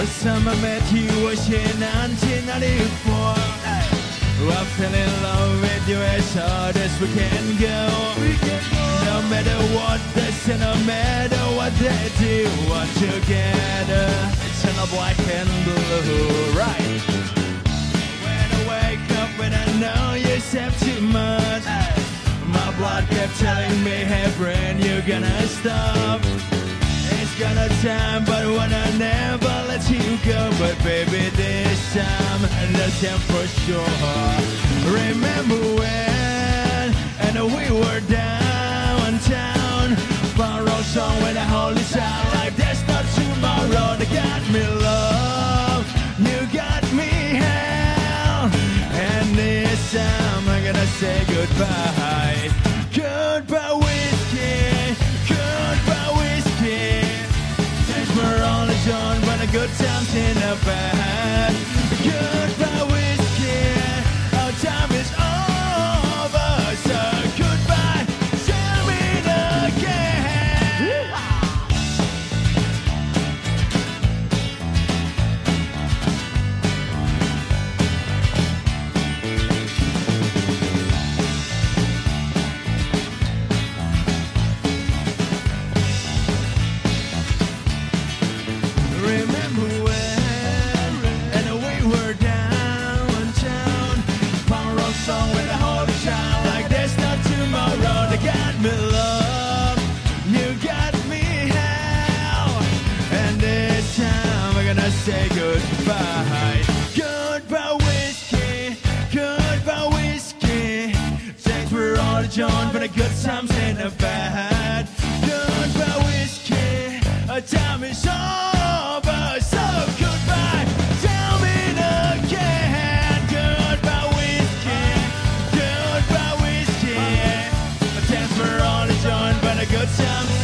Last time I met you was in 1994. I fell in love with you as hard as we can go. No matter what they say, no matter what they do, we're together. It's in a black and blue, right? When I wake up, when I know you said too much, my blood kept telling me, hey friend, you're gonna stop. Gonna time, but when I never let you go, but baby this time, that's time for sure. Remember when, and we were downtown, far off I hold you sound like there's no tomorrow. They got me love, you got me hell, and this time I'm gonna say. Goodbye good time's in a bad. Goodbye gonna say goodbye. Goodbye whiskey. Goodbye whiskey. Thanks for all the John For the good times and the bad. Goodbye whiskey. Our time is over So goodbye. Tell me again. Goodbye whiskey. Goodbye whiskey. Thanks for all the John For the good times